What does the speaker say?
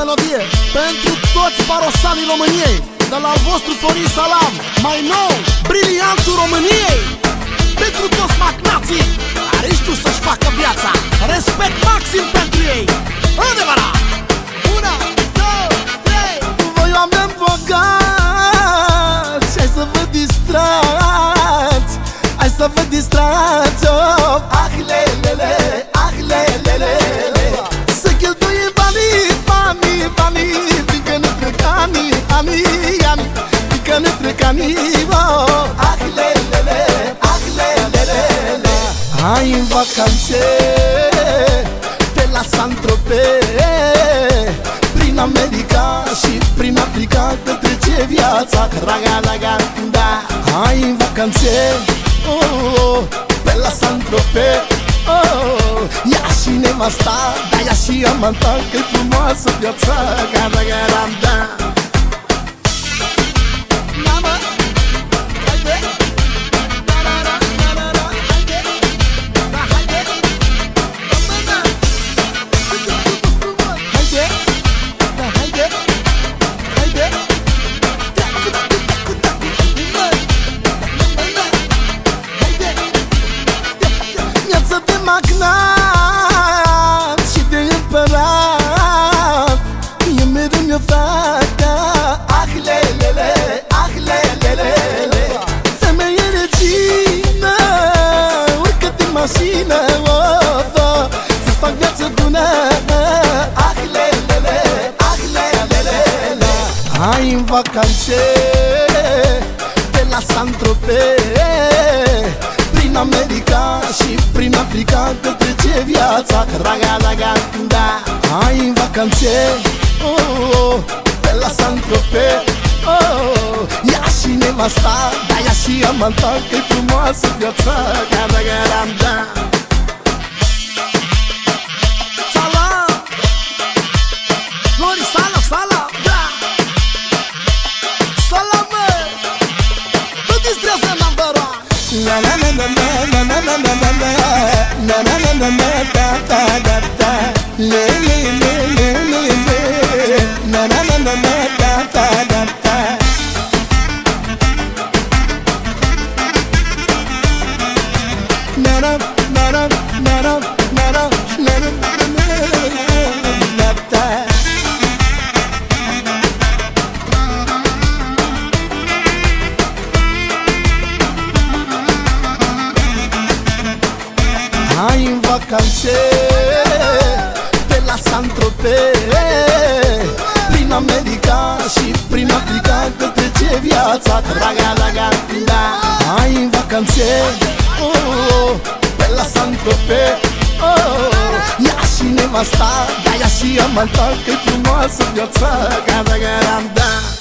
melodie Pentru toți parosanii României. De la al vostru Florin Salam Mai nou, briliantul României. Pentru toți magnații Care știu să-și facă viața Respect maxim pentru ei. Adevărat! Una, două, trei! Voi oameni bogați Hai să vă distrați Hai să vă distrați Fiindcă nu trec ani, oh. Ah, lelele, ah, lelele Hai în vacanțe Pe la Saint-Tropez Prin America și prin Africa Că trece viața. Raga, raga, da. Hai în vacanțe oh, oh, Pe la Saint-Tropez oh, Ia și nevasta Da, ia și amanta Că-i frumoasă viața. Raga, raga, da vacanțe Pe la Saint-Tropez. Prin America și prin Africa Că trece viața. Raga, raga, da. Hai în vacanțe oh, oh, Pe la Saint-Tropez. Oh, Ia și nevasta Da, ia și amanta Că-i frumoasă viața. Raga, raga, da na na na na na Hai în vacanțe Pe la Saint-Tropez Prin America și prin Africa Că trece viața Raga, raga, da. Hai în vacanțe oh, oh, Pe la Saint-Tropez oh, Ia și nevasta Da, ia și amanta Că-i frumoasă viața Raga, raga, da